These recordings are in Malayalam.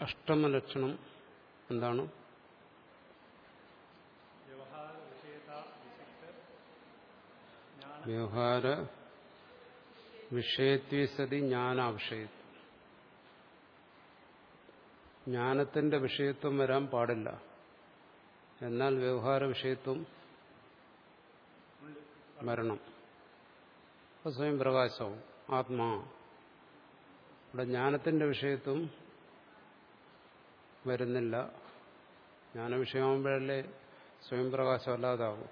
അഷ്ടമലക്ഷണം എന്താണ്? വ്യവഹാര വിഷയത വിശിഷ്ട ജ്ഞാന വ്യവഹാര വിഷയത്വസതി ജ്ഞാനാവിഷയത്വം. ജ്ഞാനത്തിന്റെ വിഷയത്വം വരാൻ പാടില്ല. എന്നാൽ വ്യവഹാര വിഷയത്വം വരണം. അപ്പൊ സ്വയം പ്രകാശവും ആത്മാ ഇവിടെ ജ്ഞാനത്തിന്റെ വിഷയത്വം വരുന്നില്ല. ജ്ഞാനവിഷയമാകുമ്പോഴല്ലേ സ്വയം പ്രകാശം അല്ലാതാവും.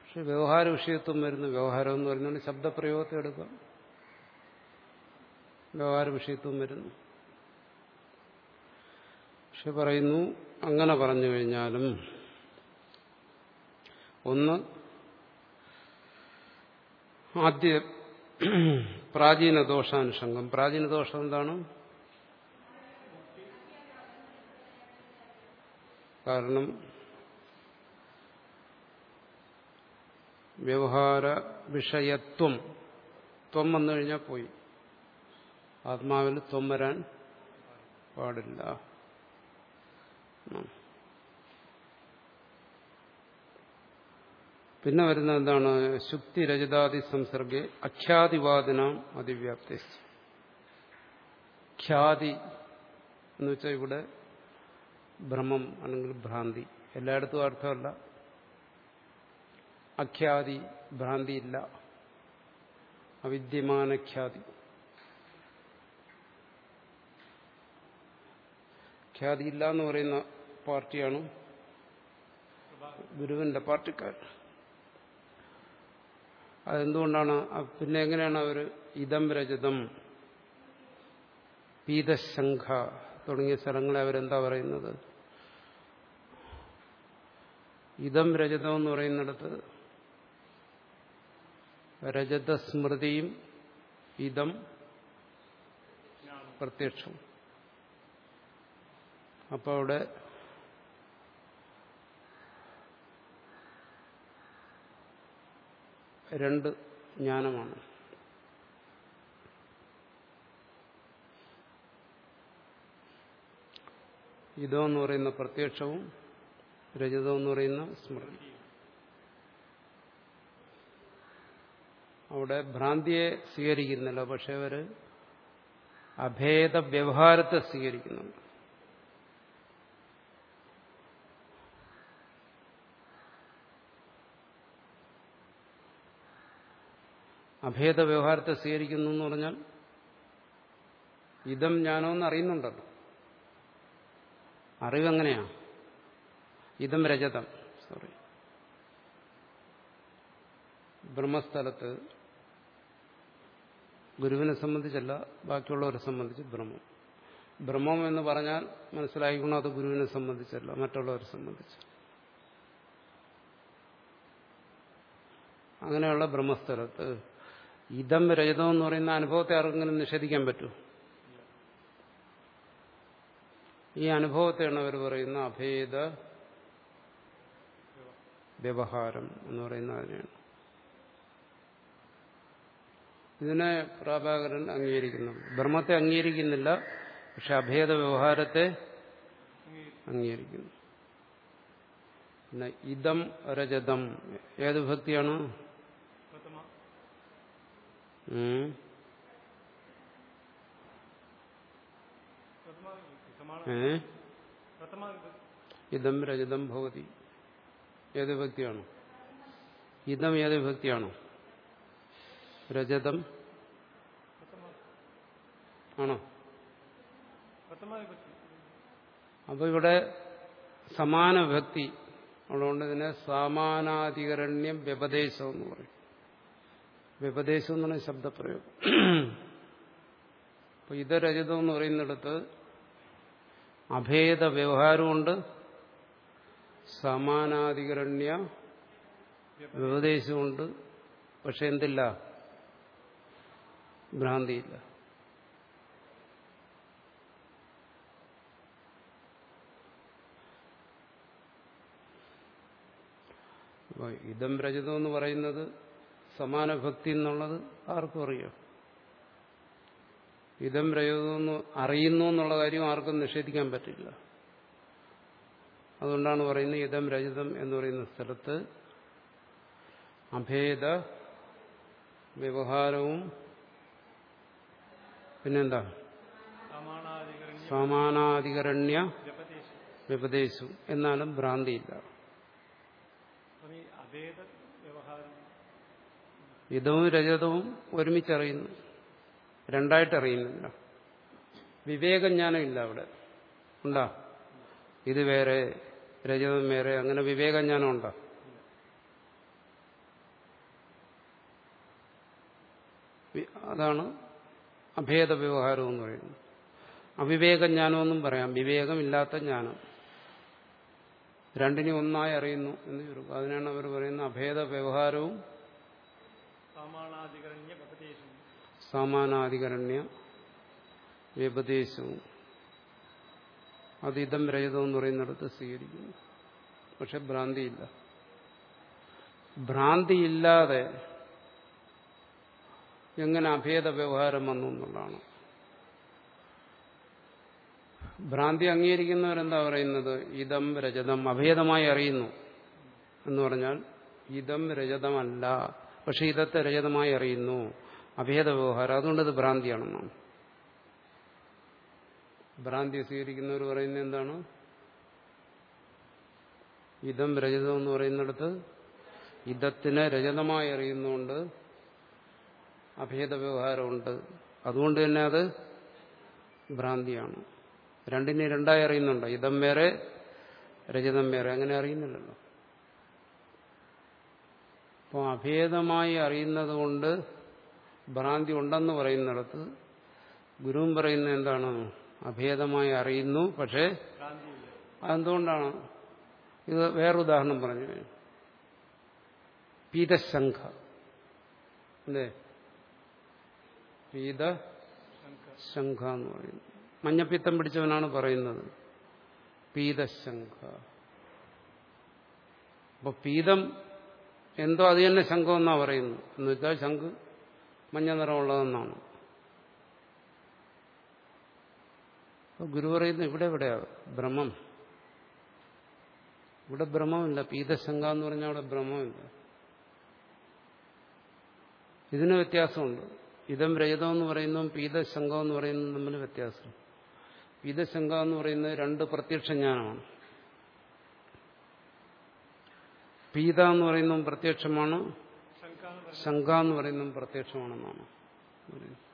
പക്ഷെ വ്യവഹാര വിഷയത്വം വരുന്നു. വ്യവഹാരം എന്ന് പറയുന്നത് ശബ്ദപ്രയോഗത്തെ എടുക്കാം. വ്യവഹാര വിഷയത്വം വരുന്നു. പക്ഷെ പറയുന്നു അങ്ങനെ പറഞ്ഞു കഴിഞ്ഞാലും ഒന്ന് ആദ്യ പ്രാചീന ദോഷാനുഷംഗം പ്രാചീന ദോഷം എന്താണ്? കാരണം വ്യവഹാര വിഷയത്വം. ത്വം വന്നു കഴിഞ്ഞാൽ പോയി. ആത്മാവിൽ ത്വം വരാൻ പാടില്ല. പിന്നെ വരുന്ന എന്താണ്? ശുക്തി രചിതാദി സംസർഗെ അഖ്യാതിവാദിനാം അതിവ്യാപ്തി. ഖ്യാതി എന്ന് വെച്ചാൽ ഇവിടെ ഭ്രമം അല്ലെങ്കിൽ ഭ്രാന്തി. എല്ലായിടത്തും അർത്ഥമല്ല. അഖ്യാതി ഭ്രാന്തിയില്ല അവിദ്യമാനഖ്യാതി. ഖ്യാതിയില്ല എന്ന് പറയുന്ന പാർട്ടിയാണ് ഗുരുവിന്റെ പാർട്ടിക്കാർ. അതെന്തുകൊണ്ടാണ്? പിന്നെ എങ്ങനെയാണ് അവർ ഇതം രജതം പീതശംഖ തുടങ്ങിയ സ്ഥലങ്ങളെ അവരെന്താ പറയുന്നത്? ഇതം രജതം എന്ന് പറയുന്നിടത്ത് രജതസ്മൃതിയും ഇതം പ്രത്യക്ഷം അപ്പോൾ അവിടെ രണ്ട് ജ്ഞാനമാണ്. ഇതോ എന്ന് പറയുന്ന പ്രത്യക്ഷവും രജതം എന്ന് പറയുന്ന സ്മൃതി. അവിടെ ഭ്രാന്തിയെ സ്വീകരിക്കുന്നില്ല പക്ഷെ അവർ അഭേദ വ്യവഹാരത്തെ സ്വീകരിക്കുന്നുണ്ട്. അഭേദ വ്യവഹാരത്തെ സ്വീകരിക്കുന്നു എന്ന് പറഞ്ഞാൽ ഇതം ജ്ഞാനമെന്ന് അറിയുന്നുണ്ടല്ലോ. അറിവെങ്ങനെയാ. ഇതം രജതം. സോറി ബ്രഹ്മസ്ഥലത്ത് ഗുരുവിനെ സംബന്ധിച്ചല്ല ബാക്കിയുള്ളവരെ സംബന്ധിച്ച് ബ്രഹ്മം. ബ്രഹ്മം എന്ന് പറഞ്ഞാൽ മനസ്സിലായിക്കണം അത് ഗുരുവിനെ സംബന്ധിച്ചല്ല മറ്റുള്ളവരെ സംബന്ധിച്ച്? അങ്ങനെയുള്ള ബ്രഹ്മസ്ഥലത്ത് ഇതം രജതം എന്ന് പറയുന്ന അനുഭവത്തെ ആർക്കെങ്കിലും നിഷേധിക്കാൻ പറ്റൂ? ഈ അനുഭവത്തെയാണ് അവർ പറയുന്ന അഭേദ വ്യവഹാരം എന്ന് പറയുന്ന അതിനെയാണ് ഇതിനെ പ്രാഭാകരൻ അംഗീകരിക്കുന്നു. ബ്രഹ്മത്തെ അംഗീകരിക്കുന്നില്ല പക്ഷെ അഭേദ വ്യവഹാരത്തെ അംഗീകരിക്കുന്നു. പിന്നെ ഇതം രജതം. ഏത് ഭക്തിയാണ് ഇതം രജതം ഭവതി. ഏത് വ്യക്തിയാണ് ഇതം ഏത് ഭക്തിയാണോ രജതം ആണോ? അപ്പൊ ഇവിടെ സമാന വിഭക്തി അതുകൊണ്ട് ഇതിനെ സമാനാധികരണ്യം വ്യപദേശം എന്ന് പറയും. വ്യപദേശം എന്ന് പറയുന്ന ശബ്ദപ്രയോഗം. അപ്പൊ ഇതരചിതം എന്ന് പറയുന്നിടത്ത് അഭേദ വ്യവഹാരമുണ്ട് സമാനാധികരണ്യ വ്യപദേശമുണ്ട് പക്ഷെ എന്തില്ല? ഭ്രാന്തിയില്ല. അപ്പോൾ ഇതം രചിതം എന്ന് പറയുന്നത് സമാനഭക്തി എന്നുള്ളത് ആർക്കും അറിയാം. ഇതം എന്ന് അറിയുന്നു എന്നുള്ള കാര്യം ആർക്കും നിഷേധിക്കാൻ പറ്റില്ല. അതുകൊണ്ടാണ് പറയുന്നത് ഇതം രജതം എന്ന് പറയുന്ന സ്ഥലത്ത് അഭേദ വ്യവഹാരവും പിന്നെന്താ? സമാനാധികരണ്യ വ്യപദേശവും എന്നാലും ഭ്രാന്തിയില്ല. ഇതവും രജതവും ഒരുമിച്ചറിയുന്നു. രണ്ടായിട്ട് അറിയുന്നില്ല വിവേകജ്ഞാനം ഇല്ല അവിടെ. ഉണ്ടാ? ഇത് വേറെ രജതം വേറെ അങ്ങനെ വിവേകജ്ഞാനം ഉണ്ടോ അതാണ് അഭേദ വ്യവഹാരം എന്ന് പറയുന്നത്. അവിവേകജ്ഞാനമെന്നും പറയാം. വിവേകമില്ലാത്ത ജ്ഞാനം. രണ്ടിനെ ഒന്നായി അറിയുന്നു എന്ന് ചുരുക്കും. അതിനാണ് അവർ പറയുന്നത് അഭേദ വ്യവഹാരവും സമാനാധികരണ്യ വിപദേശവും സാമാനാധികരണ്യ വ്യപദേശവും. അതിതം രഹിതം എന്ന് പറയുന്നിടത്ത് സ്വീകരിക്കുന്നു. പക്ഷെ ഭ്രാന്തിയില്ല. ഭ്രാന്തിയില്ലാതെ എങ്ങനെ അഭേദ വ്യവഹാരം വന്നു എന്നുള്ളതാണ്. ഭ്രാന്തി അംഗീകരിക്കുന്നവരെന്താ പറയുന്നത്? ഇതം രജതം അഭേദമായി അറിയുന്നു എന്ന് പറഞ്ഞാൽ ഇതം രജതമല്ല. പക്ഷെ ഇതത്തെ രജതമായി അറിയുന്നു. അഭേദ വ്യവഹാരം. അതുകൊണ്ട് ഇത് ഭ്രാന്തിയാണെന്നാണ്. ഭ്രാന്തി സ്വീകരിക്കുന്നവർ പറയുന്നത് എന്താണ്? ഇതം രജതം എന്ന് പറയുന്നിടത്ത് ഇതത്തിനെ രജതമായി അറിയുന്നുകൊണ്ട് അഭേദ വ്യവഹാരമുണ്ട് അതുകൊണ്ട് തന്നെ അത് ഭ്രാന്തിയാണ്. രണ്ടിനെ രണ്ടായി അറിയുന്നുണ്ട്? ഇതം വേറെ രജതം വേറെ. അങ്ങനെ അറിയുന്നില്ലല്ലോ. അപ്പോൾ അഭേദമായി അറിയുന്നത് കൊണ്ട് ഭ്രാന്തി ഉണ്ടെന്ന് പറയുന്നിടത്ത് ഗുരുവും പറയുന്നത് എന്താണ്? അഭേദമായി അറിയുന്നു. പക്ഷേ അതെന്തുകൊണ്ടാണ് ഇത് വേറെ ഉദാഹരണം പറഞ്ഞു. പീതശംഖ. അല്ലേ? പീത ശംഖ എന്ന് പറയുന്നു. മഞ്ഞപ്പിത്തം പിടിച്ചവനാണ് പറയുന്നത്. പീതശംഖ. അപ്പൊ പീതം എന്തോ അത് തന്നെ ശംഖം പറയുന്നത് പറയുന്നു. എന്ന് ശംഖ് മഞ്ഞ നിറമുള്ളതെന്നാണ് അപ്പൊ ഗുരു പറയുന്നു ഇവിടെ എവിടെയാ? ബ്രഹ്മം. ഇവിടെ ബ്രഹ്മമില്ല. പീതശങ്ക എന്ന് പറഞ്ഞാൽ അവിടെ ബ്രഹ്മമില്ല. ഇതിന് വ്യത്യാസമുണ്ട്. ഇതം രഹിതം എന്ന് പറയുന്നതും പീതശങ്ക എന്ന് പറയുന്നതും തമ്മിൽ വ്യത്യാസം. പീതശങ്ക എന്ന് പറയുന്നത് രണ്ട് പ്രത്യക്ഷ ജ്ഞാനമാണ്. പീത എന്ന് പറയുന്നതും പ്രത്യക്ഷമാണ്. ശങ്ക എന്ന് പറഞ്ഞാൽ ശങ്ക എന്ന് പറയുന്നതും പ്രത്യക്ഷമാണെന്നാണ്. പറയുന്നത്.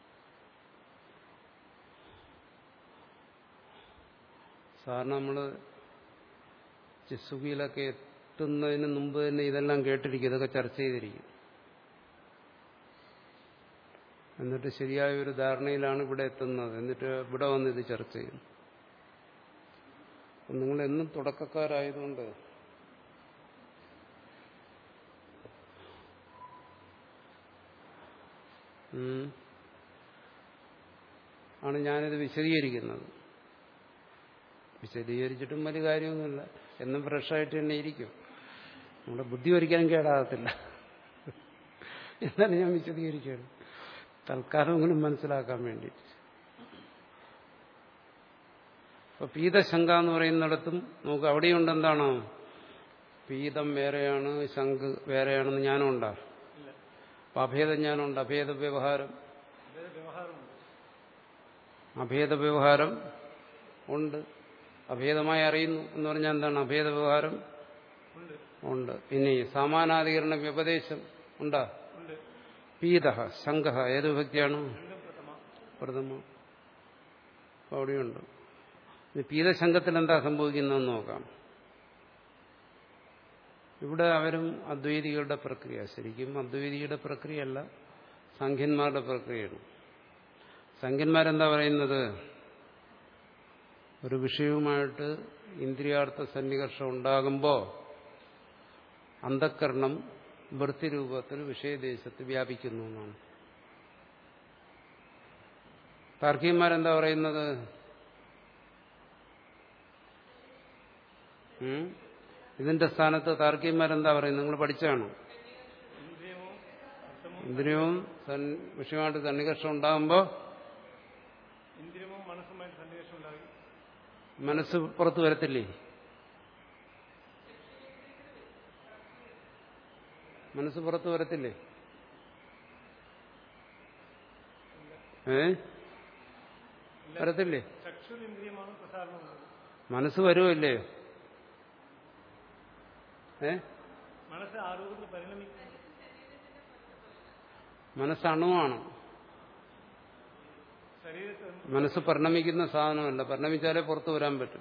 സാറിന് നമ്മൾ ചിസുകിയിലൊക്കെ എത്തുന്നതിന് മുമ്പ് തന്നെ ഇതെല്ലാം കേട്ടിരിക്കും ഇതൊക്കെ ചർച്ച ചെയ്തിരിക്കും. എന്നിട്ട് ശരിയായ ഒരു ധാരണയിലാണ് ഇവിടെ എത്തുന്നത്. എന്നിട്ട് ഇവിടെ വന്ന് ഇത് ചർച്ച ചെയ്യും. അപ്പം നിങ്ങൾ എന്നും തുടക്കക്കാരായതുകൊണ്ട് ആണ് ഞാനിത് വിശദീകരിക്കുന്നത്. വിശദീകരിച്ചിട്ടും വലിയ കാര്യമൊന്നുമില്ല. എന്നും ഫ്രഷായിട്ട് തന്നെ ഇരിക്കും. നമ്മുടെ ബുദ്ധി ഒരിക്കലും കേടാകത്തില്ല. എന്നാലും ഞാൻ വിശദീകരിക്കുകയാണ് തൽക്കാലമെങ്കിലും മനസ്സിലാക്കാൻ വേണ്ടി അപ്പൊ പീതശങ്ക എന്ന് പറയുന്നിടത്തും നമുക്ക് അവിടെയുണ്ട് എന്താണോ? പീതം വേറെയാണ് ശംഖ് വേറെയാണെന്ന് ഞാനും ഉണ്ടാ അപ്പൊ അപ്പൊ അഭേദജ്ഞാനമുണ്ട്. അഭേദ വ്യവഹാരം അഭേദ വ്യവഹാരം ഉണ്ട്. അഭേദമായി അറിയുന്നു എന്ന് പറഞ്ഞാൽ എന്താണ്? അഭേദ വ്യവഹാരം ഉണ്ട് ഇനി സമാനാധികരണ വ്യപദേശം ഉണ്ടാ? പീത ശങ്ക ഏത് വ്യക്തിയാണ് പ്രഥമ. അവിടെയുണ്ട്. പീതശങ്കത്തിൽ എന്താ സംഭവിക്കുന്നതെന്ന് നോക്കാം. ഇവിടെ അവരും അദ്വൈതികളുടെ പ്രക്രിയ. ശരിക്കും അദ്വൈതിയുടെ പ്രക്രിയയല്ല സംഖ്യന്മാരുടെ പ്രക്രിയയാണ്. സംഖ്യന്മാരെന്താ പറയുന്നത്? ഒരു വിഷയവുമായിട്ട് ഇന്ദ്രിയാർത്ഥ സന്നികർഷം ഉണ്ടാകുമ്പോൾ അന്ധക്കരണം വൃത്തിരൂപത്തിൽ വിഷയദേശത്ത് വ്യാപിക്കുന്നു എന്നാണ്. താർക്കികന്മാരെന്താ പറയുന്നത്? ഇതിന്റെ സ്ഥാനത്ത് താർക്കികന്മാരെന്താ പറയുന്നത്? നിങ്ങൾ പഠിച്ചാണ്? ഇന്ദ്രിയവും വിഷയമായിട്ട് സന്നികർഷം ഉണ്ടാകുമ്പോൾ ഇന്ദ്രിയവും മനസ്സുമായിട്ട് സന്നിവേശം ഉണ്ടായി മനസ്സ് പുറത്തു വരത്തില്ലേ? മനസ്സ് പുറത്തു വരത്തില്ലേ? ഏ? വരത്തില്ലേ? മനസ്സ് വരുമല്ലേ ഏ? മനസ്സ് ആരോഗ്യത്തിൽ പരിണമിക്കും മനസ്സ് അണുവാണ്. ശരീരത്തിൽ മനസ്സ് പരിണമിക്കുന്ന സാധനമല്ല. പരിണമിച്ചാലേ പുറത്തു വരാൻ പറ്റും.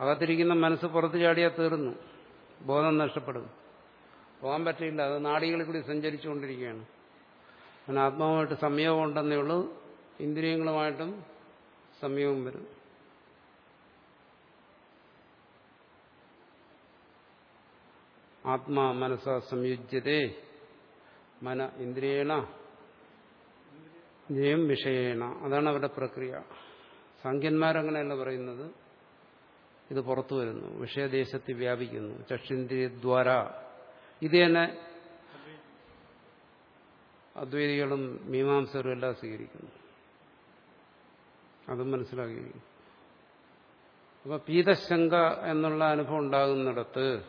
അകത്തിരിക്കുന്ന മനസ്സ് പുറത്തു ചാടിയാൽ തീർന്നു. ബോധം നഷ്ടപ്പെടും. പോകാൻ പറ്റില്ല അത് നാടികളിൽ കൂടി സഞ്ചരിച്ചുകൊണ്ടിരിക്കുകയാണ്. അങ്ങനെ ആത്മാവുമായിട്ട് സംയോഗം ഉണ്ടെന്നേ ഉള്ളൂ. ഇന്ദ്രിയങ്ങളുമായിട്ടും സമയവും വരും. ആത്മാ മനസ്സ സംയുജ്യതേ. മന ഇന്ദ്രിയേണ ഇന്ദ്രിയം വിഷയേണ. അതാണ് അവരുടെ പ്രക്രിയ. സാഖ്യന്മാരങ്ങനെയല്ല പറയുന്നത്. ഇത് പുറത്തു വരുന്നു. വിഷയദേശത്ത് വ്യാപിക്കുന്നു. ചക്ഷുന്ദ്രിയദ്വാര ഇത് തന്നെ അദ്വൈതികളും മീമാംസകരും എല്ലാം സ്വീകരിക്കുന്നു. അതും മനസ്സിലാക്കിയിരിക്കുന്നു. അപ്പൊ പീതശങ്ക എന്നുള്ള അനുഭവം ഉണ്ടാകുന്നിടത്ത്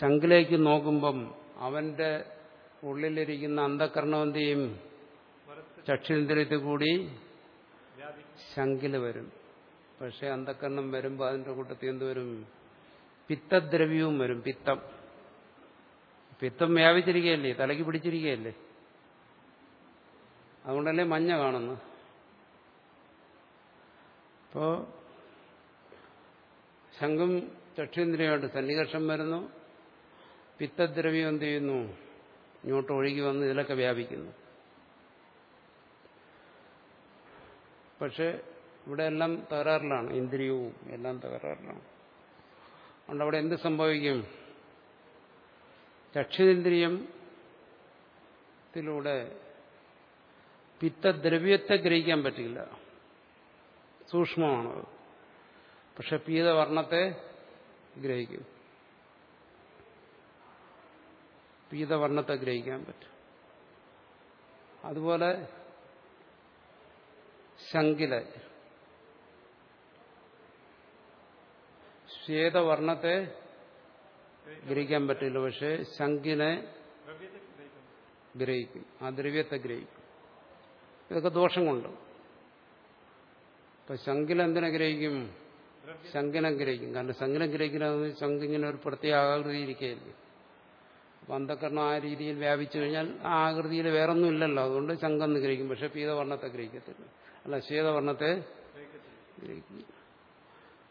ശങ്കിലേക്ക് നോക്കുമ്പം അവന്റെ ഉള്ളിലിരിക്കുന്ന ചെയ്യും ചക്ഷുന്ദ്രിയത്തിൽ കൂടി ശങ്കിൽ വരും പക്ഷെ അന്ധക്കരണം വരുമ്പോൾ അതിന്റെ കൂട്ടത്തിൽ എന്ത് വരും? പിത്തദ്രവ്യവും വരും പിത്തം. പിത്തം വ്യാപിച്ചിരിക്കുകയല്ലേ? തലയ്ക്ക് പിടിച്ചിരിക്കുകയല്ലേ? അതുകൊണ്ടല്ലേ മഞ്ഞ കാണുന്നു അപ്പോ ശംഖും ചക്ഷേന്ദ്രിയുമായിട്ട് സന്നികർഷം വരുന്നു. പിത്തദ്രവ്യം എന്ത് ചെയ്യുന്നു? ഇങ്ങോട്ട് ഒഴുകി വന്ന് ഇതിലൊക്കെ വ്യാപിക്കുന്നു. പക്ഷെ ഇവിടെ എല്ലാം തകരാറിലാണ്. ഇന്ദ്രിയവും എല്ലാം തകരാറിലാണ്. അതുകൊണ്ട് അവിടെ എന്ത് സംഭവിക്കും? ചക്ഷുരേന്ദ്രിയത്തിലൂടെ പിത്തദ്രവ്യത്തെ ഗ്രഹിക്കാൻ പറ്റില്ല. സൂക്ഷ്മമാണത് പക്ഷെ പീതവർണത്തെ ഗ്രഹിക്കും. പീതവർണത്തെ ഗ്രഹിക്കാൻ പറ്റും. അതുപോലെ ശങ്കില ശ്വേതവർണത്തെ ഗ്രഹിക്കാൻ പറ്റില്ല പക്ഷെ ശങ്കിനെ ഗ്രഹിക്കുന്നു ഗ്രഹിക്കും. ആ ദ്രവ്യത്തെ ഗ്രഹിക്കും. ഇതൊക്കെ ദോഷം കൊണ്ട്. ഇപ്പൊ ശങ്കില എന്തിനെ ഗ്രഹിക്കും? ശങ്കിനെ ഗ്രഹിക്കും. കാരണം ശങ്കിനെ ഗ്രഹിക്കുന്നത് ശങ്കിങ്ങനെ ഒരു പ്രത്യേക ആകൃതി ഇരിക്കുകയല്ലേ അപ്പൊ അന്ധക്കരണം ആ രീതിയിൽ വ്യാപിച്ചു കഴിഞ്ഞാൽ ആ ആകൃതിയിൽ വേറൊന്നും ഇല്ലല്ലോ. അതുകൊണ്ട് ശങ്കെന്ന് ഗ്രഹിക്കും. പക്ഷെ പീതവർണത്തെ ഗ്രഹിക്കത്തില്ല. അല്ല ശ്വേതവർണത്തെ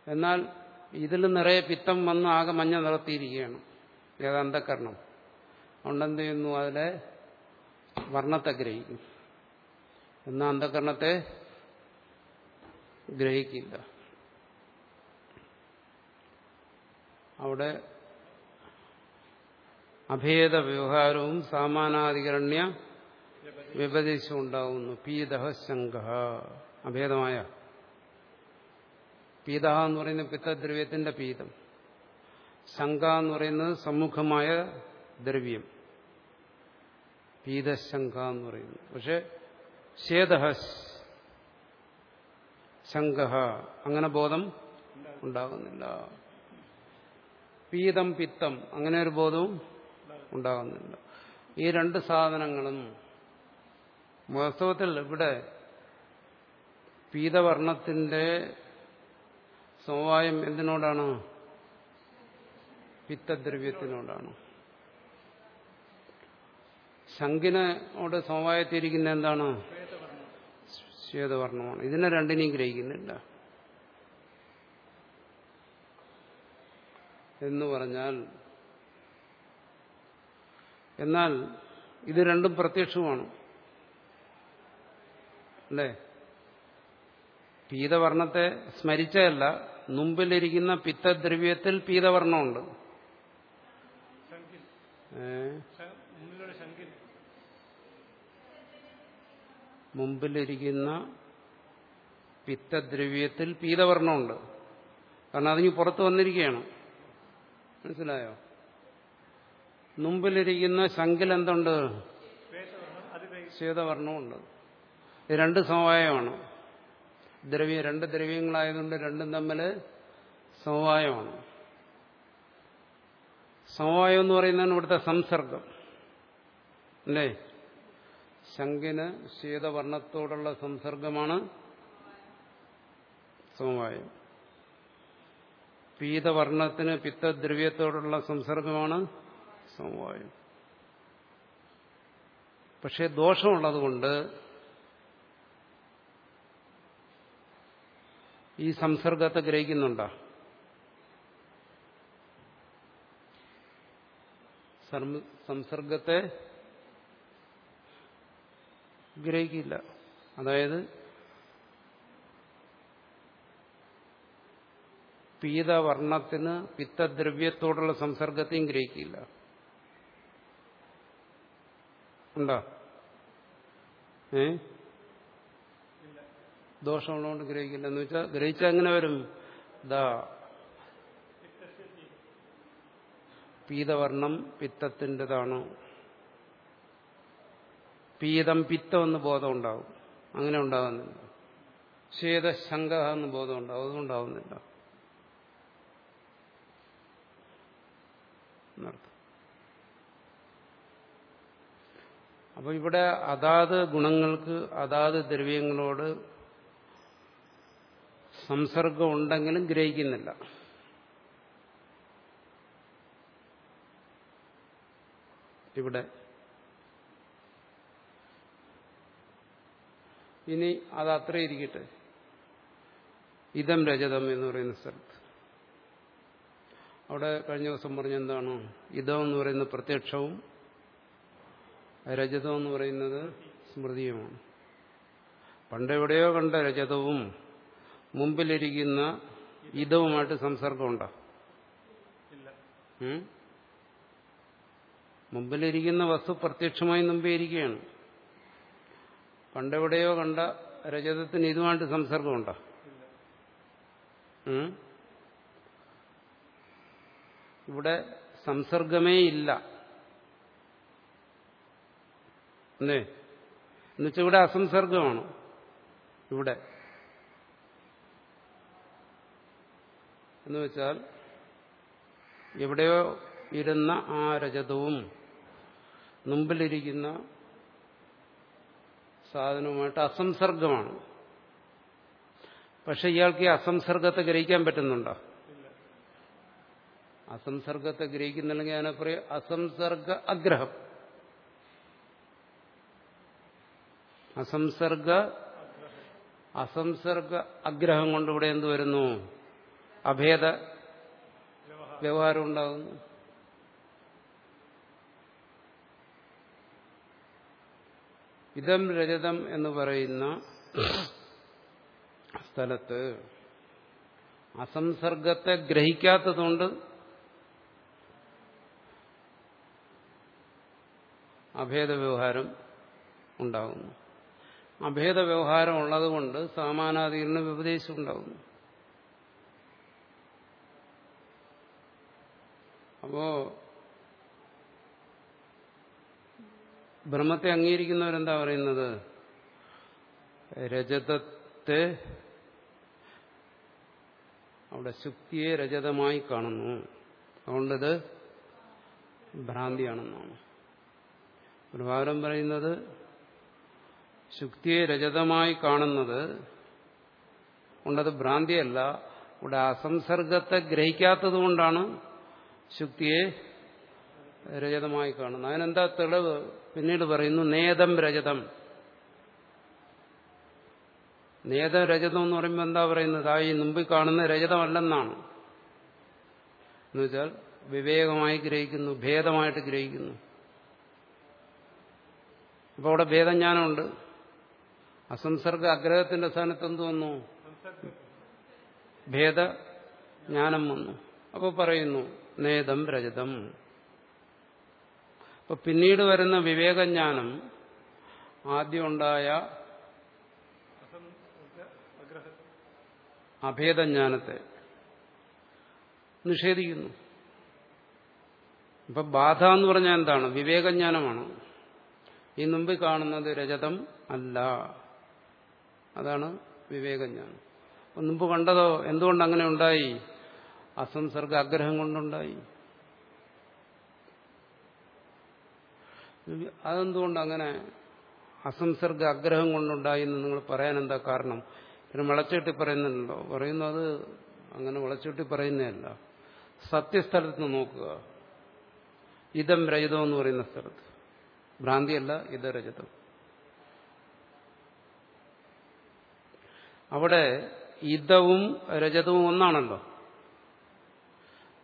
എന്നാൽ ഇതിൽ നിറയെ പിത്തം വന്ന് ആകെ മഞ്ഞ നിറത്തിയിരിക്കുകയാണ്. ഏതാന്തക്കരണം അതുകൊണ്ടെന്ത് ചെയ്യുന്നു? അതിലെ വർണത്തെ ഗ്രഹിക്കും. എന്നാൽ അന്ധകരണത്തെ ഗ്രഹിക്കില്ല. അവിടെ അഭേദ വ്യവഹാരവും സാമാനാധികരണ്യ വ്യപദേശവും ഉണ്ടാവുന്നു പീതഹ ശങ്ക അഭേദമായ പീത എന്ന് പറയുന്നത് പിത്തദ്രവ്യത്തിന്റെ പീതം. ശങ്ക എന്ന് പറയുന്നത് സമ്മുഖമായ ദ്രവ്യം. പീതശങ്ക എന്ന് പറയുന്നു. പക്ഷെ ശേദഹ ശങ്ക അങ്ങനെ ബോധം ഉണ്ടാകുന്നില്ല. പീതം പിത്തം അങ്ങനെ ഒരു ബോധവും ഉണ്ടാകുന്നില്ല. ഈ രണ്ട് സാധനങ്ങളും വാസ്തവത്തിൽ ഇവിടെ പീതവർണത്തിന്റെ സമവായം എന്തിനോടാണ്? പിത്തദ്രവ്യത്തിനോടാണ്. ശങ്കിനോട് സമവായത്തിരിക്കുന്ന എന്താണ്? ശ്വേതവർണമാണ്. ഇതിനെ രണ്ടിനെയും ഗ്രഹിക്കുന്നില്ല. എന്ന് പറഞ്ഞാൽ എന്നാൽ ഇത് രണ്ടും പ്രത്യക്ഷമാണ്. അല്ലേ? പീതവർണത്തെ സ്മരിച്ചതല്ല മുമ്പിലിരിക്കുന്ന പിത്തദ്രവ്യത്തിൽ പീതവർണമുണ്ട്. മുമ്പിലിരിക്കുന്ന പിത്തദ്രവ്യത്തിൽ പീതവർണമുണ്ട്. കാരണം അതിന് പുറത്ത് വന്നിരിക്കുകയാണ്. മനസ്സിലായോ? മുമ്പിലിരിക്കുന്ന ശങ്കിൽ എന്തുണ്ട് ശ്വേതവർണമുണ്ട്. രണ്ട് സമവായമാണ്. ദ്രവ്യ രണ്ട് ദ്രവ്യങ്ങളായതുകൊണ്ട് രണ്ടും തമ്മിൽ സമവായമാണ്. സമവായം എന്ന് പറയുന്നതാണ് ഇവിടുത്തെ സംസർഗം. അല്ലേ? ശങ്കിന് ശീതവർണത്തോടുള്ള സംസർഗമാണ് സമവായം. പീതവർണത്തിന് പിത്തദ്രവ്യത്തോടുള്ള സംസർഗമാണ് സമവായം. പക്ഷെ ദോഷമുള്ളതുകൊണ്ട് ഈ സംസർഗത്തെ ഗ്രഹിക്കുന്നുണ്ടോ? സംസർഗത്തെ ഗ്രഹിക്കില്ല. അതായത് പീതവർണത്തിന് പിത്തദ്രവ്യത്തോടുള്ള സംസർഗത്തെയും ഗ്രഹിക്കില്ല. ഉണ്ടോ? ഏ? ദോഷമുള്ളതുകൊണ്ട് ഗ്രഹിക്കില്ല എന്ന് വെച്ചാൽ ഗ്രഹിച്ചാൽ എങ്ങനെ വരും? ദാ. പീതവർണം പിത്തത്തിന്റെതാണ്. പീതം പിത്തം എന്ന് ബോധം ഉണ്ടാവും അങ്ങനെ ഉണ്ടാകുന്നില്ല ശ്വേതശങ്ക എന്ന് ബോധം ഉണ്ടാവും അതും ഉണ്ടാവുന്നില്ല. എന്നർത്ഥം. അപ്പൊ ഇവിടെ അതാത് ഗുണങ്ങൾക്ക് അതാത് ദ്രവ്യങ്ങളോട് സംസർഗം ഉണ്ടെങ്കിലും ഗ്രഹിക്കുന്നില്ല. ഇവിടെ ഇനി അത് അത്ര ഇരിക്കട്ടെ. ഇതം രജതം എന്ന് പറയുന്ന സ്ഥലത്ത്. അവിടെ കഴിഞ്ഞ ദിവസം പറഞ്ഞ എന്താണ്? ഇതം എന്ന് പറയുന്ന പ്രത്യക്ഷവും രജതം എന്ന് പറയുന്നത് സ്മൃതിയുമാണ്. പണ്ടെവിടെയോ കണ്ട രജതവും മുമ്പിലിരിക്കുന്ന ഇതവുമായിട്ട് സംസർഗമുണ്ടോ? മുമ്പിലിരിക്കുന്ന വസ്തു പ്രത്യക്ഷമായി മുമ്പേ ഇരിക്കുകയാണ് പണ്ടെവിടെയോ കണ്ട രജതത്തിന് ഇതുമായിട്ട് സംസർഗമുണ്ടോ? ഇവിടെ സംസർഗമേ ഇല്ല. എന്നുവെച്ചാൽ ഇവിടെ അസംസർഗമാണ്. ഇവിടെ. എന്ന് വെച്ചാൽ എവിടെയോ ഇരുന്ന ആ രജതവും മുമ്പിലിരിക്കുന്ന സാധനവുമായിട്ട് അസംസർഗമാണ്. പക്ഷെ ഇയാൾക്ക് ഈ അസംസർഗത്തെ ഗ്രഹിക്കാൻ പറ്റുന്നുണ്ടോ? അസംസർഗത്തെ ഗ്രഹിക്കുന്നില്ലെങ്കിൽ അതിനെ പറയും അസംസർഗ അഗ്രഹം അസംസർഗ അസംസർഗ അഗ്രഹം കൊണ്ട് ഇവിടെ എന്ത് വരുന്നു? അഭേദ വ്യവഹാരം ഉണ്ടാകുന്നു ഇതം രജതം എന്ന് പറയുന്ന സ്ഥലത്ത് അസംസർഗത്തെ ഗ്രഹിക്കാത്തതുകൊണ്ട് അഭേദ വ്യവഹാരം ഉണ്ടാകുന്നു അഭേദ വ്യവഹാരം ഉള്ളതുകൊണ്ട് സാമാനാധികരണ വിപദേശം ഉണ്ടാകുന്നു അപ്പോ ബ്രഹ്മത്തെ അംഗീകരിക്കുന്നവരെന്താ പറയുന്നത്? രജതത്തെ അവിടെ ശുക്തിയെ രജതമായി കാണുന്നു. അതുകൊണ്ടത് ഭ്രാന്തിയാണെന്നാണ്. ഭാഗം പറയുന്നത് ശുക്തിയെ രജതമായി കാണുന്നത് കൊണ്ടത് ഭ്രാന്തിയല്ല ഇവിടെ അസംസർഗത്തെ ഗ്രഹിക്കാത്തത് കൊണ്ടാണ് ശുക്തിയെ രജതമായി കാണുന്നു. അതിനെന്താ തെളിവ്? പിന്നീട് പറയുന്നു നേതം രജതം. നേതം രജതം എന്ന് പറയുമ്പോൾ എന്താ പറയുന്നത്? ആ ഈ മുമ്പിൽ കാണുന്ന രജതമല്ലെന്നാണ്. എന്നുവെച്ചാൽ വിവേകമായി ഗ്രഹിക്കുന്നു ഭേദമായിട്ട് ഗ്രഹിക്കുന്നു. അപ്പൊ അവിടെ ഭേദജ്ഞാനമുണ്ട്. അസംസർഗ അഗ്രഹത്തിന്റെ സ്ഥാനത്ത് എന്ത് വന്നു? ഭേദ ഭേദജ്ഞാനം വന്നു. അപ്പോൾ പറയുന്നു നേതം രജതം. അപ്പൊ പിന്നീട് വരുന്ന വിവേകജ്ഞാനം ആദ്യം ഉണ്ടായ അഭേദജ്ഞാനത്തെ നിഷേധിക്കുന്നു. ഇപ്പൊ ബാധ എന്ന് പറഞ്ഞാൽ എന്താണ്? വിവേകജ്ഞാനമാണ്. ഈ മുമ്പ് കാണുന്നത് രജതം അല്ല. അതാണ് വിവേകജ്ഞാനം. മുമ്പ് കണ്ടതോ? എന്തുകൊണ്ട് അങ്ങനെ ഉണ്ടായി? അസംസർഗ ആഗ്രഹം കൊണ്ടുണ്ടായി. അതെന്തുകൊണ്ട് അങ്ങനെ അസംസർഗ ആഗ്രഹം കൊണ്ടുണ്ടായി എന്ന് നിങ്ങൾ പറയാൻ എന്താ കാരണം? പിന്നെ വളച്ചെട്ടി പറയുന്നുണ്ടോ പറയുന്നു അത് അങ്ങനെ വളച്ചെട്ടി പറയുന്നതല്ല. സത്യസ്ഥലത്ത് നോക്കുക. ഇതം രജതം എന്ന് പറയുന്ന സ്ഥലത്ത്. ഭ്രാന്തിയല്ല ഇത രജതം. അവിടെ ഇതവും രജതവും ഒന്നാണല്ലോ.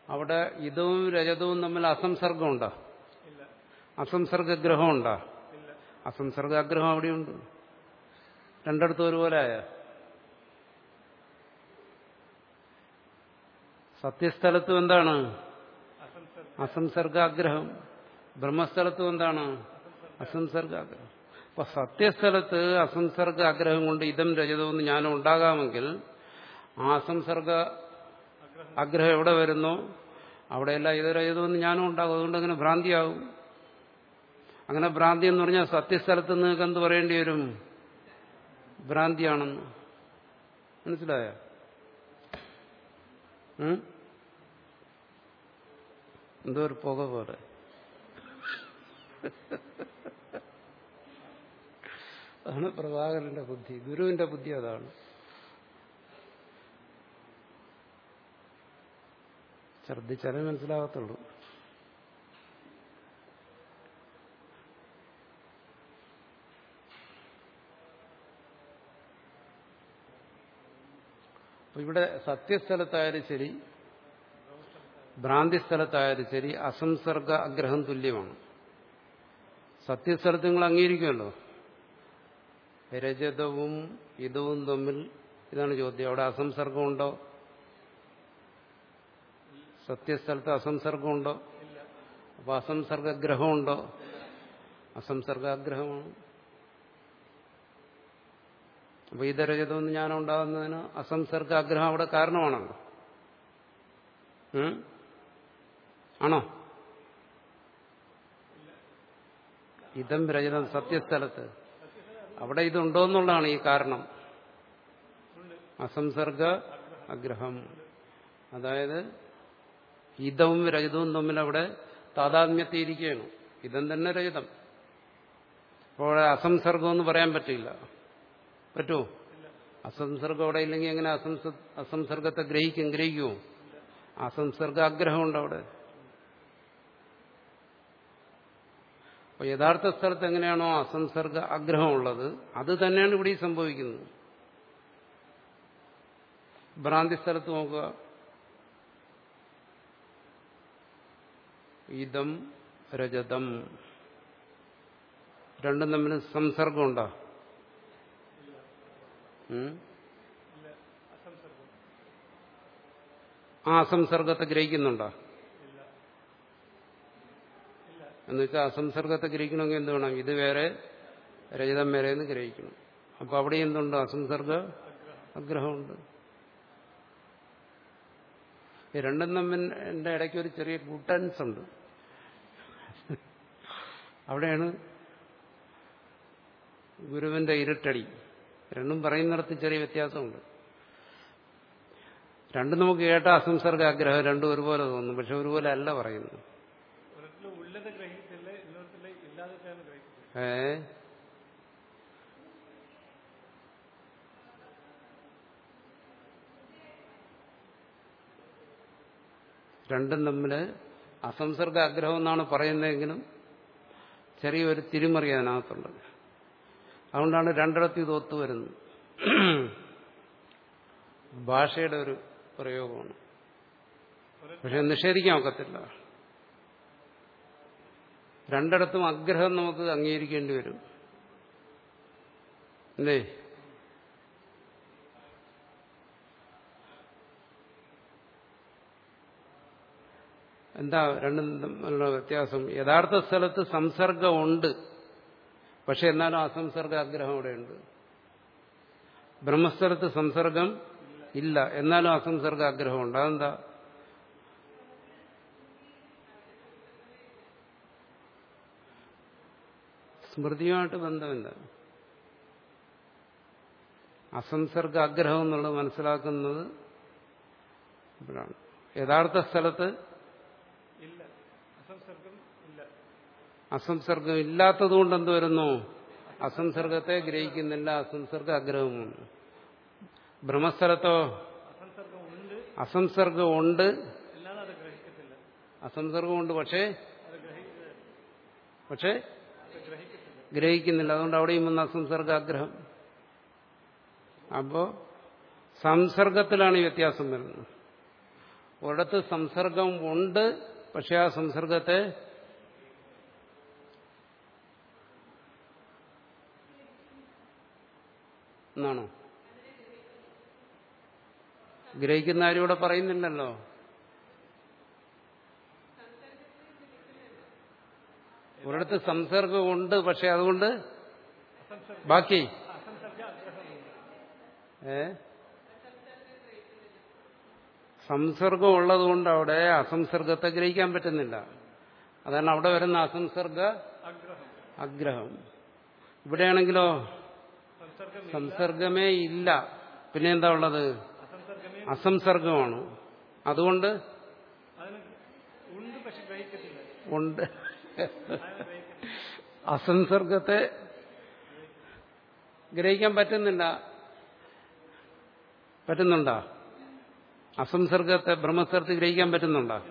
അവിടെ ഇതവും രജതവും തമ്മിൽ അസംസർഗം ഉണ്ടോ ഇല്ല അസംസർഗഗ്രഹം അവിടെയുണ്ട്. രണ്ടിടത്തും ഒരുപോലെ ആയ? സത്യസ്ഥലത്തും എന്താണ്? അസംസർഗാഗ്രഹം. ബ്രഹ്മസ്ഥലത്തും എന്താണ്? അസംസർഗാഗ്രഹം. അപ്പൊ സത്യസ്ഥലത്ത് അസംസർഗ ആഗ്രഹം കൊണ്ട് ഇതം രജതമെന്ന് ജ്ഞാനം ഉണ്ടാകാമെങ്കിൽ ആ അസംസർഗ ആഗ്രഹം എവിടെ വരുന്നോ? അവിടെയെല്ലാം ഇതൊരു ഏതോ ഞാനും ഉണ്ടാകും. അതുകൊണ്ട് അങ്ങനെ ഭ്രാന്തിയാകും. അങ്ങനെ ഭ്രാന്തി എന്ന് പറഞ്ഞാൽ സത്യസ്ഥലത്ത് നിങ്ങൾക്ക് എന്ത് പറയേണ്ടി വരും? ഭ്രാന്തിയാണെന്ന്. മനസ്സിലായോ? എന്തോ ഒരു പുക പോലെ. അതാണ് പ്രഭാകരന്റെ ബുദ്ധി. ഗുരുവിന്റെ ബുദ്ധി അതാണ്. ഛർദ്ദിച്ചാലേ മനസ്സിലാകത്തുള്ളൂ ഇവിടെ സത്യസ്ഥലത്തായാലും ശരി ഭ്രാന്തി സ്ഥലത്തായാലും ശരി അസംസർഗ അഗ്രഹം തുല്യമാണ്. സത്യസ്ഥലത്ത് നിങ്ങൾ അംഗീകരിക്കുമല്ലോ? രജതവും ഇതവും തമ്മിൽ ഇതാണ് ചോദ്യം. അവിടെ അസംസർഗമുണ്ടോ? സത്യസ്ഥലത്ത് അസംസർഗമുണ്ടോ? അപ്പൊ അസംസർഗഗ്രഹമുണ്ടോ? അസംസർഗാഗ്രഹമാണ്. അപ്പൊ ഇതരജതമെന്ന് ഞാൻ ഉണ്ടാകുന്നതിന് അസംസർഗാഗ്രഹം അവിടെ കാരണമാണല്ലോ? ആണോ? ഇതം രജതം സത്യസ്ഥലത്ത്. അവിടെ ഇതുണ്ടോ എന്നുള്ളതാണ് ഈ കാരണം. അസംസർഗ അഗ്രഹം. അതായത് ഇതവും രഹിതവും തമ്മിൽ അവിടെ താതാത്മ്യത്തിയിരിക്കുകയാണ് ഇതം തന്നെ രഹിതം അപ്പോൾ അസംസർഗം എന്ന് പറയാൻ പറ്റില്ല. പറ്റുമോ അസംസർഗം അവിടെ ഇല്ലെങ്കിൽ എങ്ങനെ അസംസ അസംസർഗത്തെ ഗ്രഹിക്കും ഗ്രഹിക്കുമോ അസംസർഗ ആഗ്രഹമുണ്ട് അവിടെ. അപ്പൊ യഥാർത്ഥ സ്ഥലത്ത് എങ്ങനെയാണോ അസംസർഗ ആഗ്രഹമുള്ളത് അത് തന്നെയാണ് ഇവിടെ സംഭവിക്കുന്നത്. ഭ്രാന്തി സ്ഥലത്ത് നോക്കുക. ഇതം രജതം. രണ്ടും തമ്മിൽ സംസർഗം ഉണ്ടോ ആ അസംസർഗത്തെ ഗ്രഹിക്കുന്നുണ്ടോ? എന്നുവെച്ചാൽ അസംസർഗത്തെ ഗ്രഹിക്കണമെങ്കിൽ എന്ത് വേണം? ഇത് വേറെ രജതം വേറെ എന്ന് ഗ്രഹിക്കണം. അപ്പൊ അവിടെ എന്തുണ്ട്? അസംസർഗ ആഗ്രഹമുണ്ട് രണ്ടും തമ്മിന്റെ ഇടയ്ക്ക് ഒരു ചെറിയ ഗുട്ടൻസ് ഉണ്ട് അവിടെയാണ് ഗുരുവിന്റെ ഇരുട്ടടി. രണ്ടും പറയുന്നിടത്ത് ചെറിയ വ്യത്യാസമുണ്ട്. രണ്ടും നമുക്ക് കേട്ട അസംസർഗ ആഗ്രഹം രണ്ടും ഒരുപോലെ തോന്നുന്നു പക്ഷെ ഒരുപോലെ അല്ല പറയുന്നു ഏ? രണ്ടും തമ്മിൽ അസംസർഗ ആഗ്രഹം എന്നാണ് പറയുന്നതെങ്കിലും ചെറിയൊരു തിരിമറി അതിനകത്തുണ്ട്. അതുകൊണ്ടാണ് രണ്ടിടത്തും ഇത് ഒത്തുവരുന്നത് ഭാഷയുടെ ഒരു പ്രയോഗമാണ്. പക്ഷെ നിഷേധിക്കാൻ ഒക്കത്തില്ല. രണ്ടിടത്തും ആഗ്രഹം നമുക്ക് അംഗീകരിക്കേണ്ടി വരും. അല്ലേ? എന്താ രണ്ടും തമ്മിലുള്ള വ്യത്യാസം? യഥാർത്ഥ സ്ഥലത്ത് സംസർഗമുണ്ട്. പക്ഷെ എന്നാലും അസംസർഗ ആഗ്രഹം അവിടെയുണ്ട് ബ്രഹ്മസ്ഥലത്ത് സംസർഗം ഇല്ല. എന്നാലും അസംസർഗ ആഗ്രഹമുണ്ട് അതെന്താ? സ്മൃതിയുമായിട്ട് ബന്ധമില്ല. അസംസർഗ ആഗ്രഹം എന്നുള്ളത് മനസ്സിലാക്കുന്നത് യഥാർത്ഥ സ്ഥലത്ത് ഇല്ല അസംസർഗം ഇല്ല അസംസർഗം ഇല്ലാത്തതുകൊണ്ട് എന്ത് വരുന്നു? അസംസർഗത്തെ ഗ്രഹിക്കുന്നില്ല അസംസർഗ ആഗ്രഹമാണ് ബ്രഹ്മസ്ഥലത്തോ? അസംസർഗം ഉണ്ട്. അസംസർഗമുണ്ട് പക്ഷേ പക്ഷേ ഗ്രഹിക്കുന്നില്ല. അതുകൊണ്ട് അവിടെയും വന്ന അസംസർഗ ആഗ്രഹം അപ്പോ സംസർഗത്തിലാണ് ഈ വ്യത്യാസം വരുന്നത്. ഒരിടത്ത് സംസർഗം ഉണ്ട് പക്ഷെ ആ സംസർഗത്തെ എന്നാണോ. ഗ്രഹിക്കുന്ന ആരും ഇവിടെ പറയുന്നില്ലല്ലോ ഒരിടത്ത് സംസർഗമുണ്ട് പക്ഷെ അതുകൊണ്ട് ബാക്കി. ഏ? സംസർഗം ഉള്ളതുകൊണ്ട് അവിടെ അസംസർഗത്തെ ഗ്രഹിക്കാൻ പറ്റുന്നില്ല. അതാണ് അവിടെ വരുന്ന അസംസർഗ ആഗ്രഹം ഇവിടെയാണെങ്കിലോ സംസർഗമേ ഇല്ല. പിന്നെ എന്താ ഉള്ളത്? അസംസർഗമേ അസംസർഗമാണ്. അതുകൊണ്ട് ഉണ്ട് അസംസർഗത്തെ ഗ്രഹിക്കാൻ പറ്റുന്നില്ല. പറ്റുന്നുണ്ടോ? അസംസർഗത്തെ ബ്രഹ്മസ്ഥലത്ത് ഗ്രഹിക്കാൻ പറ്റുന്നുണ്ടോ?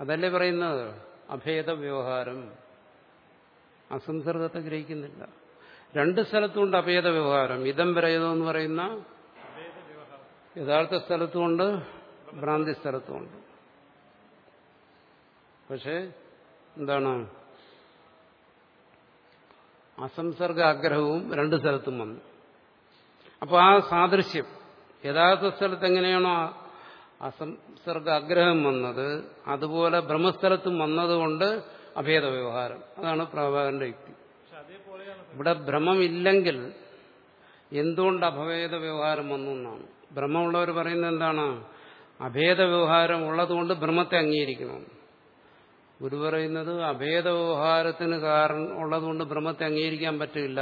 അതല്ലേ പറയുന്നത്? അഭേദ വ്യവഹാരം അസംസർഗത്തെ ഗ്രഹിക്കുന്നില്ല. രണ്ട് സ്ഥലത്തുണ്ട് അഭേദ വ്യവഹാരം. ഇതം വരയതെന്ന് പറയുന്ന യഥാർത്ഥ സ്ഥലത്തുമുണ്ട് ഭ്രാന്തി സ്ഥലത്തുമുണ്ട്. പക്ഷേ എന്താണ്? അസംസർഗ ആഗ്രഹവും രണ്ട് സ്ഥലത്തും വന്നു. അപ്പോൾ ആ സാദൃശ്യം യഥാർത്ഥ സ്ഥലത്ത് എങ്ങനെയാണോ അസംസർഗ ആഗ്രഹം വന്നത് അതുപോലെ ബ്രഹ്മസ്ഥലത്തും വന്നതുകൊണ്ട് അഭേദ വ്യവഹാരം. അതാണ് പ്രഭാകരന്റെ യുക്തി. ഇവിടെ ഭ്രമമില്ലെങ്കിൽ എന്തുകൊണ്ട് അഭവേദ വ്യവഹാരം വന്നു എന്നാണ്. ഭ്രമമുള്ളവർ പറയുന്നത് എന്താണ്? അഭേദ വ്യവഹാരം ഉള്ളതുകൊണ്ട് ഭ്രമത്തെ അംഗീകരിക്കണം. ഗുരു പറയുന്നത് അഭേദ വ്യവഹാരത്തിന് കാരണം ഉള്ളതുകൊണ്ട് ഭ്രമത്തെ അംഗീകരിക്കാൻ പറ്റില്ല.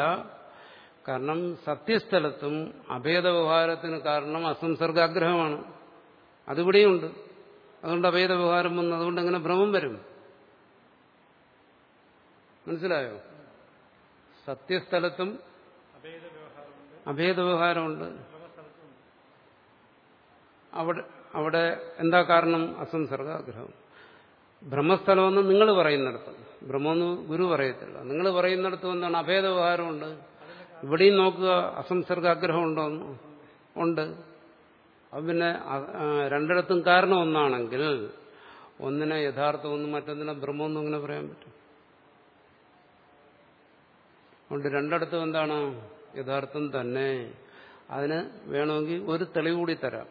കാരണം സത്യസ്ഥലത്തും അഭേദ വ്യവഹാരത്തിന് കാരണം അസംസർഗാഗ്രഹമാണ്. അതിവിടെയുണ്ട്. അതുകൊണ്ട് അഭേദ വ്യവഹാരം വന്നു. അതുകൊണ്ട് എങ്ങനെ ഭ്രമം വരും? മനസ്സിലായോ? സത്യസ്ഥലത്തും അഭേദ വ്യവഹാരമുണ്ട് അവിടെ അവിടെ എന്താ കാരണം? അസംസർഗാഗ്രഹം ബ്രഹ്മസ്ഥലമെന്ന് നിങ്ങൾ പറയുന്നിടത്ത്. ബ്രഹ്മമെന്ന് ഗുരു പറയത്തില്ല. നിങ്ങൾ പറയുന്നിടത്ത് എന്താണ്? അഭേദ വ്യവഹാരമുണ്ട് ഇവിടെയും നോക്കുക അസംസർഗാഗ്രഹം ഉണ്ടോ ഉണ്ട്. അപ്പം പിന്നെ രണ്ടിടത്തും കാരണം ഒന്നാണെങ്കിൽ ഒന്നിനെ യഥാർത്ഥം ഒന്നും മറ്റൊന്നിനെ ബ്രഹ്മമൊന്നും അങ്ങനെ പറയാൻ പറ്റും? അതുകൊണ്ട് രണ്ടിടത്തും എന്താണ്? യഥാർത്ഥം തന്നെ. അതിന് വേണമെങ്കിൽ ഒരു തെളിവ് കൂടി തരാം.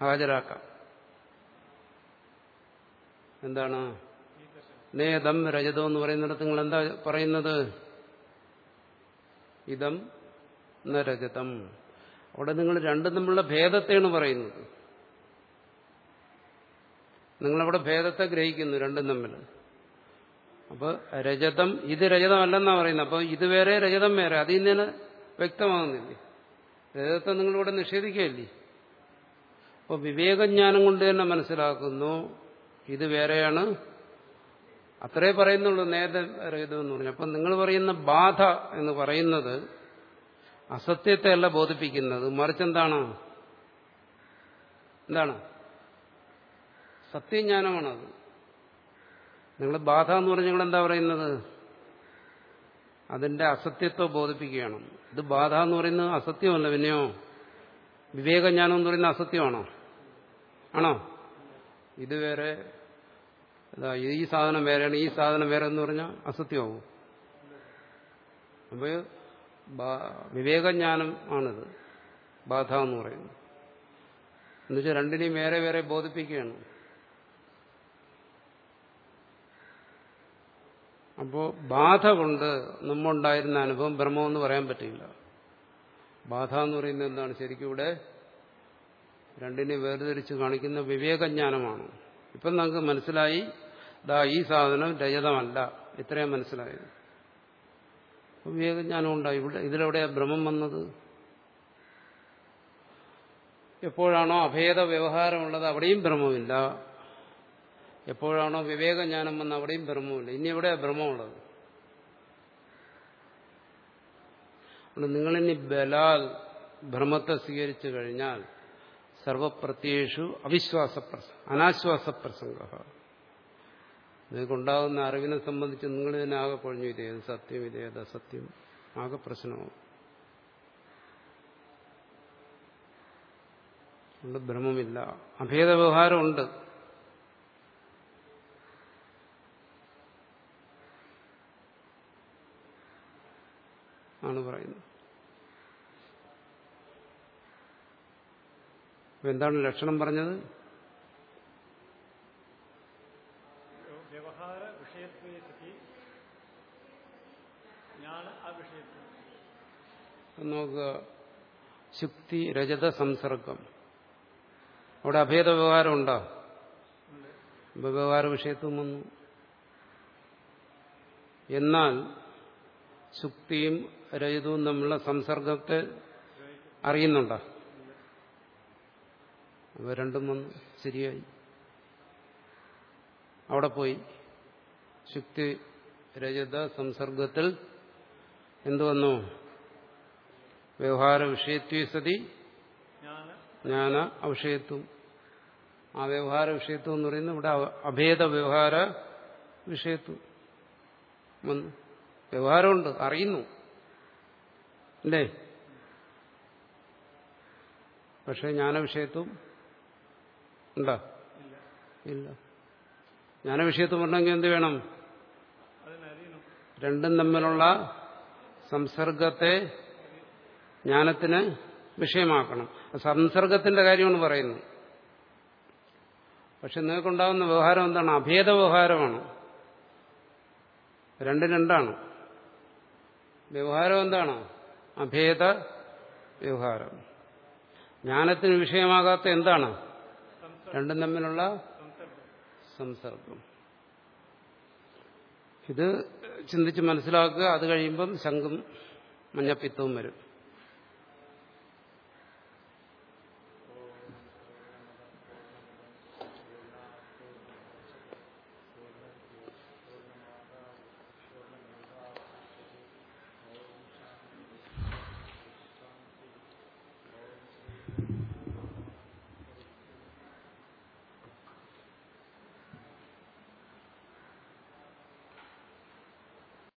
ഹാജരാക്കാം. എന്താണ്? നേതം രജതം എന്ന് പറയുന്നിടത്ത് നിങ്ങൾ എന്താ പറയുന്നത്? ഇതം ന രജതം. അവിടെ നിങ്ങൾ രണ്ടും തമ്മിലുള്ള ഭേദത്തെയാണ് പറയുന്നത്. നിങ്ങളവിടെ ഭേദത്തെ ഗ്രഹിക്കുന്നു രണ്ടും തമ്മിൽ അപ്പോൾ രജതം ഇത് രജതമല്ലെന്നാ പറയുന്നത്. അപ്പോൾ ഇത് വേറെ രജതം വേറെ. അതിൽ നിന്ന് വ്യക്തമാകുന്നില്ലേ രജതത്തെ നിങ്ങളിവിടെ നിഷേധിക്കുകയല്ലേ? അപ്പോൾ വിവേകജ്ഞാനം കൊണ്ട് തന്നെ മനസ്സിലാക്കുന്നു ഇത് വേറെയാണ്. അത്രേ പറയുന്നുള്ളൂ നേത രഹിതം എന്ന് പറഞ്ഞു. അപ്പം നിങ്ങൾ പറയുന്ന ബാധ എന്ന് പറയുന്നത് അസത്യത്തെ അല്ല ബോധിപ്പിക്കുന്നത്. മറിച്ച് എന്താണ്? എന്താണ്? സത്യജ്ഞാനമാണത്. നിങ്ങൾ ബാധ എന്ന് പറഞ്ഞ് നിങ്ങൾ എന്താ പറയുന്നത്? അതിന്റെ അസത്യത്വം ബോധിപ്പിക്കുകയാണ്. ഇത് ബാധ എന്ന് പറയുന്നത് അസത്യമല്ല പിന്നെയോ? വിവേകജ്ഞാനം എന്ന് പറയുന്നത് അസത്യമാണോ? ആണോ? ഇത് വേറെ ഈ സാധനം വേറെയാണ്. ഈ സാധനം വേറെ എന്ന് പറഞ്ഞാൽ അസത്യമാവും. അപ്പോൾ വിവേകജ്ഞാനം ആണിത്. ബാധ എന്ന് പറയുന്നത്. എന്നുവെച്ചാൽ രണ്ടിനെയും വേറെ വേറെ ബോധിപ്പിക്കുകയാണ്. അപ്പോൾ ബാധ കൊണ്ട് നമ്മുണ്ടായിരുന്ന അനുഭവം ബ്രഹ്മമെന്ന് പറയാൻ പറ്റില്ല ബാധ എന്ന് പറയുന്നത് എന്താണ്? ശരിക്കും ഇവിടെ രണ്ടിനെ വേർതിരിച്ച് കാണിക്കുന്ന വിവേകജ്ഞാനമാണ്. ഇപ്പം നമുക്ക് മനസ്സിലായി ദാ ഈ സാധനം രജതമല്ല. ഇത്രയും മനസ്സിലായത് വിവേകജ്ഞാനം ഉണ്ടായി. ഇവിടെ ഇതിലെവിടെയാ ഭ്രമം വന്നത്? എപ്പോഴാണോ അഭേദ വ്യവഹാരമുള്ളത് അവിടെയും ഭ്രമമില്ല എപ്പോഴാണോ വിവേകജ്ഞാനം വന്ന് അവിടെയും ഭ്രമമില്ല ഇനി എവിടെയാ അതുകൊണ്ട് നിങ്ങളിനി ബലാൽ ഭ്രമത്തെ സ്വീകരിച്ചു കഴിഞ്ഞാൽ സർവപ്രത്യേഷു അവിശ്വാസ അനാശ്വാസ പ്രസംഗ നിങ്ങൾക്കുണ്ടാകുന്ന അറിവിനെ സംബന്ധിച്ച് നിങ്ങൾ തന്നെ ആകെ പൊഴിഞ്ഞു. ഇതേത് സത്യം ഇതേത് അസത്യം? ആകെ പ്രശ്നവും. ഭ്രമമില്ല അഭേദ വ്യവഹാരമുണ്ട് ആണ് പറയുന്നത്. അപ്പൊ എന്താണ് ലക്ഷണം പറഞ്ഞത്? വ്യവഹാര വിഷയത്വേ നോക്കുക. ശുക്തി രജത സംസർഗം. അവിടെ അഭേദ വ്യവഹാരം ഉണ്ടോ. വ്യവഹാര വിഷയത്വം വന്നു. എന്നാൽ ശുക്തിയും രജതവും തമ്മിലുള്ള സംസർഗത്തെ അറിയുന്നുണ്ടോ? അവ രണ്ടും വന്ന് ശരിയായി. അവിടെ പോയി. ശുക്തി രജത സംസർഗത്തിൽ എന്തു വന്നു? വ്യവഹാര വിഷയത്വ സതി. ജ്ഞാന ജ്ഞാന അവിഷയത്വം. ആ വ്യവഹാര വിഷയത്വം എന്ന് പറയുന്നത് ഇവിടെ അഭേദ വ്യവഹാര വിഷയത്വം വന്നു. വ്യവഹാരമുണ്ട് അറിയുന്നു. അല്ലേ? പക്ഷെ ജ്ഞാനവിഷയത്വം ഉണ്ടോ? ഇല്ല. ജ്ഞാനവിഷയത്വം ഉണ്ടെങ്കിൽ എന്ത് വേണം? രണ്ടും തമ്മിലുള്ള സംസർഗത്തെ ജ്ഞാനത്തിന് വിഷയമാക്കണം. സംസർഗത്തിന്റെ കാര്യമാണ് പറയുന്നത്. പക്ഷെ നിങ്ങൾക്കുണ്ടാകുന്ന വ്യവഹാരം എന്താണ്? അഭേദ വ്യവഹാരമാണ് രണ്ടും രണ്ടാണ്. വ്യവഹാരം എന്താണ്? അഭേദ വ്യവഹാരം. ജ്ഞാനത്തിന് വിഷയമാകാത്ത എന്താണ്? രണ്ടും തമ്മിലുള്ള സംസർഗം. ഇത് ചിന്തിച്ച് മനസ്സിലാക്കുക. അത് കഴിയുമ്പം ശംഖും മഞ്ഞപ്പിത്തവും വരും.